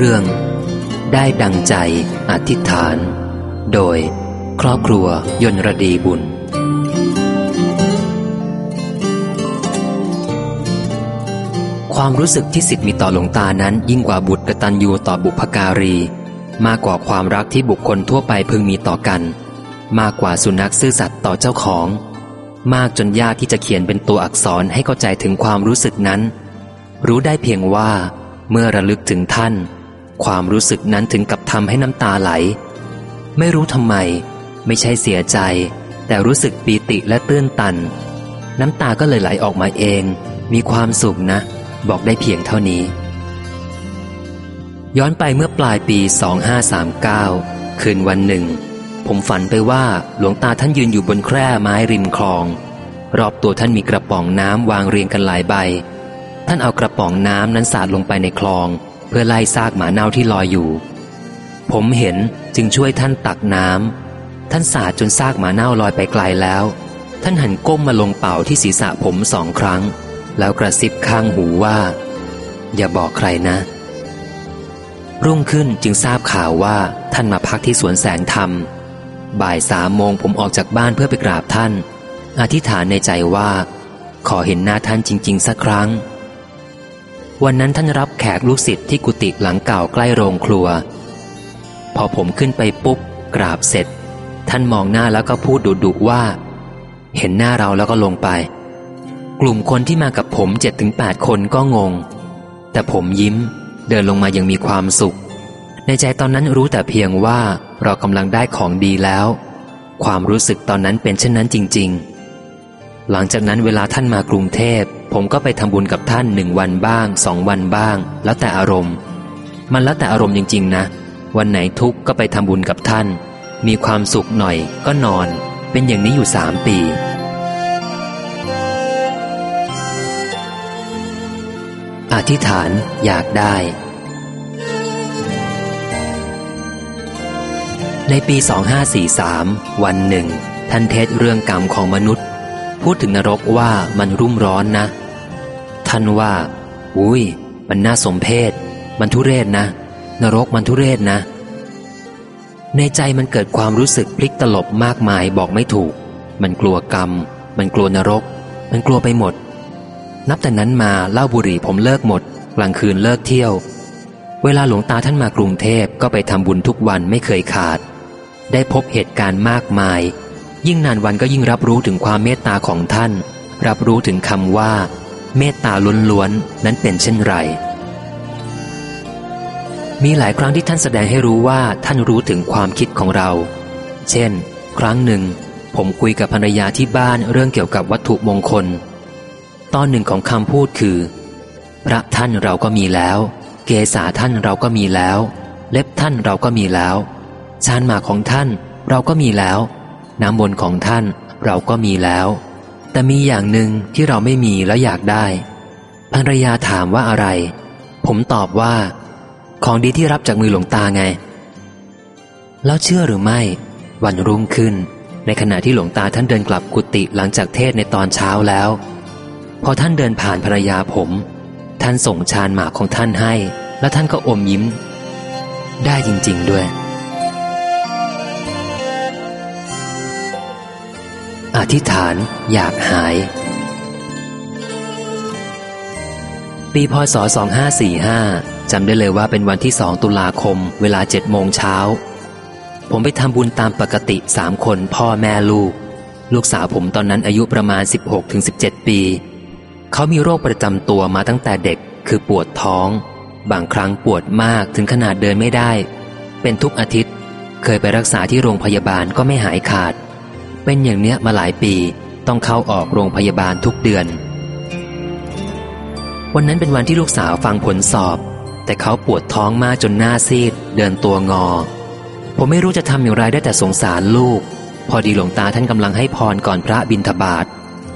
เรื่อง ได้ดังใจอธิษฐาน โดยครอบครัวยนรดีบุญ ความรู้สึกที่สิทธิ์มีต่อหลวงตานั้นยิ่งกว่าบุตรกตัญญูต่อบุพการี มากกว่าความรักที่บุคคลทั่วไปพึงมีต่อกัน มากกว่าสุนัขซื่อสัตย์ต่อเจ้าของ มากจนยากที่จะเขียนเป็นตัวอักษรให้เข้าใจถึงความรู้สึกนั้น รู้ได้เพียงว่าเมื่อระลึกถึงท่าน ความรู้สึกนั้นถึงกับทำให้น้ำตาไหล ไม่รู้ทำไม ไม่ใช่เสียใจ แต่รู้สึกปีติและตื้นตัน น้ำตาก็เลยไหลออกมาเอง มีความสุขนะ บอกได้เพียงเท่านี้ ย้อนไปเมื่อปลายปี 2539 คืนวันหนึ่ง ผมฝันไปว่าหลวงตาท่านยืนอยู่บนแคร่ไม้ริมคลอง รอบตัวท่านมีกระป๋องน้ำวางเรียงกันหลายใบ ท่านเอากระป๋องน้ำนั้นสาดลงไปในคลอง เพื่อไล่ซากหมาเน่าที่ลอยอยู่ ผมเห็นจึงช่วยท่านตักน้ำท่านสาดจนซากหมาเน่าลอยไปไกลแล้ว ท่านหันก้มมาลงเป่าที่ศีรษะผมสองครั้ง แล้วกระซิบข้างหูว่า อย่าบอกใครนะ รุ่งขึ้นจึงทราบข่าวว่าท่านมาพักที่สวนแสงธรรม บ่ายสามโมงผมออกจากบ้านเพื่อไปกราบท่าน อธิษฐานในใจว่า ขอเห็นหน้าท่านจริง ๆ สักครั้ง วันนั้นท่านรับแขกลูกศิษย์ที่กุฏิหลังเก่าใกล้โรงครัว พอผมขึ้นไปปุ๊บ กราบเสร็จ ท่านมองหน้าแล้วก็พูดดุดุว่า เห็นหน้าเราแล้วก็ลงไป กลุ่มคนที่มากับผมเจ็ดถึงแปดคนก็งง แต่ผมยิ้ม เดินลงมายังมีความสุข ในใจตอนนั้นรู้แต่เพียงว่าเรากำลังได้ของดีแล้ว ความรู้สึกตอนนั้นเป็นเช่นนั้นจริง ๆ หลังจากนั้นเวลาท่านมากรุงเทพ ผมก็ไปทำบุญกับท่านหนึ่งวันบ้างสองวันบ้าง แล้วแต่อารมณ์ มันแล้วแต่อารมณ์จริง ๆ นะ วันไหนทุกข์ก็ไปทำบุญกับท่าน มีความสุขหน่อยก็นอน เป็นอย่างนี้อยู่สามปี อธิษฐานอยากได้ ในปี 2543 วันหนึ่ง ท่านเทศเรื่องกรรมของมนุษย์ พูดถึงนรกว่ามันรุ่มร้อนนะ ท่านว่า อุ้ย มันน่าสมเพชมันทุเรศนะ นรกมันทุเรศนะ ในใจมันเกิดความรู้สึกพลิกตลบมากมายบอกไม่ถูก มันกลัวกรรม มันกลัวนรก มันกลัวไปหมด นับแต่นั้นมาเล้าบุหรี่ผมเลิกหมด กลางคืนเลิกเที่ยว เวลาหลวงตาท่านมากรุงเทพก็ไปทำบุญทุกวันไม่เคยขาด ได้พบเหตุการณ์มากมาย ยิ่งนานวันก็ยิ่งรับรู้ถึงความเมตตาของท่าน รับรู้ถึงคำว่า เมตตาล้วนๆนั้นเป็นเช่นไร มีหลายครั้งที่ท่านแสดงให้รู้ว่าท่านรู้ถึงความคิดของเรา เช่น ครั้งหนึ่ง ผมคุยกับภรรยาที่บ้านเรื่องเกี่ยวกับวัตถุมงคล ตอนหนึ่งของคำพูดคือ พระท่านเราก็มีแล้ว เกษาท่านเราก็มีแล้ว เล็บท่านเราก็มีแล้ว ชานหมาของท่านเราก็มีแล้ว น้ำบนของท่านเราก็มีแล้ว แต่มีอย่างหนึ่งที่เราไม่มีแล้วอยากได้ ภรรยาถามว่าอะไร ผมตอบว่า ของดีที่รับจากมือหลวงตาไง แล้วเชื่อหรือไม่ วันรุ่งขึ้น ในขณะที่หลวงตาท่านเดินกลับกุฏิหลังจากเทศในตอนเช้าแล้ว พอท่านเดินผ่านภรรยาผม ท่านส่งชานหมากของท่านให้ แล้วท่านก็อมยิ้ม ได้จริง ๆ ด้วย อธิษฐานอยากหาย ปีพศ 2545จำได้เลยว่าเป็นวันที่สองตุลาคม เวลาเจ็ดโมงเช้า ผมไปทำบุญตามปกติสามคนพ่อแม่ลูก ลูกสาวผมตอนนั้นอายุประมาณ 16-17 ปี เขามีโรคประจำตัวมาตั้งแต่เด็กคือปวดท้อง บางครั้งปวดมากถึงขนาดเดินไม่ได้ เป็นทุกอาทิตย์ เคยไปรักษาที่โรงพยาบาลก็ไม่หายขาด เป็นอย่างเนี้ยมาหลายปีต้องเข้าออกโรงพยาบาลทุกเดือน วันนั้นเป็นวันที่ลูกสาวฟังผลสอบ แต่เขาปวดท้องมากจนหน้าซีด เดินตัวงอ ผมไม่รู้จะทำอย่างไรได้แต่สงสารลูก พอดีหลวงตาท่านกำลังให้พรก่อนพระบิณฑบาต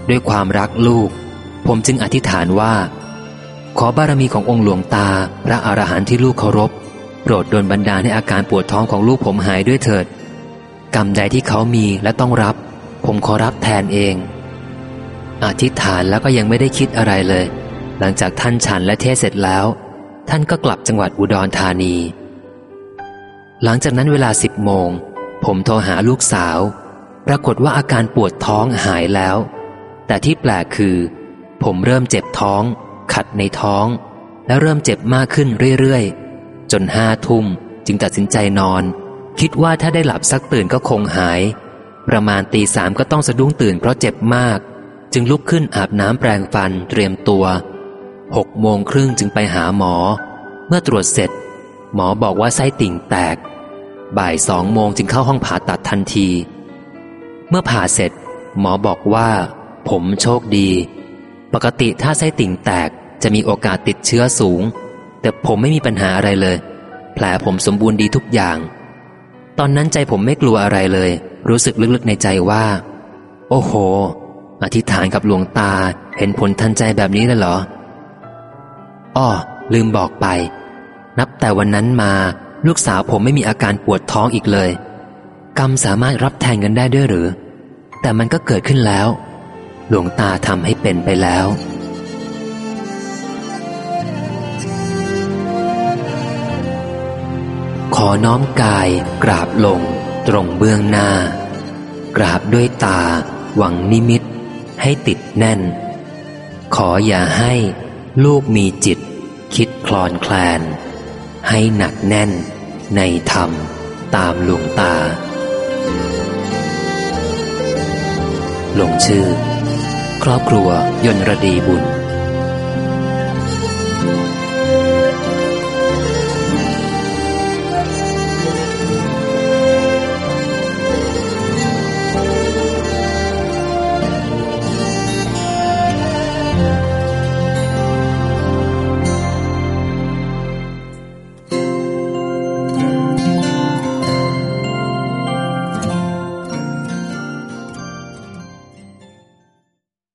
ด้วยความรักลูก ผมจึงอธิษฐานว่า ขอบารมีขององค์หลวงตา พระอรหันต์ที่ลูกเคารพ โปรดดลบันดาลให้อาการปวดท้องของลูกผมหายด้วยเถิด กรรมใดที่เขามีและต้องรับ ผมขอรับแทนเอง อธิษฐานแล้วก็ยังไม่ได้คิดอะไรเลย หลังจากท่านฉันและเทศเสร็จแล้ว ท่านก็กลับจังหวัดอุดรธานี หลังจากนั้นเวลาสิบโมง ผมโทรหาลูกสาว ปรากฏว่าอาการปวดท้องหายแล้ว แต่ที่แปลกคือ ผมเริ่มเจ็บท้อง ขัดในท้อง และเริ่มเจ็บมากขึ้นเรื่อยๆ จนห้าทุ่มจึงตัดสินใจนอน คิดว่าถ้าได้หลับสักตื่นก็คงหาย ประมาณตีสามก็ต้องสะดุ้งตื่นเพราะเจ็บมาก จึงลุกขึ้นอาบน้ำแปรงฟันเตรียมตัวหกโมงครึ่งจึงไปหาหมอ เมื่อตรวจเสร็จ หมอบอกว่าไส้ติ่งแตก บ่ายสองโมงจึงเข้าห้องผ่าตัดทันที เมื่อผ่าเสร็จ หมอบอกว่า ผมโชคดี ปกติถ้าไส้ติ่งแตกจะมีโอกาสติดเชื้อสูง แต่ผมไม่มีปัญหาอะไรเลย แผลผมสมบูรณ์ดีทุกอย่าง ตอนนั้นใจผมไม่กลัวอะไรเลย รู้สึกลึกๆในใจว่า โอ้โห อธิษฐานกับหลวงตาเห็นผลทันใจแบบนี้เลยเหรอ อ้อ ลืมบอกไป นับแต่วันนั้นมาลูกสาวผมไม่มีอาการปวดท้องอีกเลย กรรมสามารถรับแทนกันได้ด้วยหรือ แต่มันก็เกิดขึ้นแล้ว หลวงตาทำให้เป็นไปแล้ว น้อมกายกราบลง ตรงเบื้องหน้า กราบด้วยตา หวังนิมิต ให้ติดแน่น ขออย่าให้ลูกมีจิต คิดคลอนแคลน ให้หนักแน่น ในธรรม ตามหลวงตา ลงชื่อ ครอบครัวยนรดีบุญ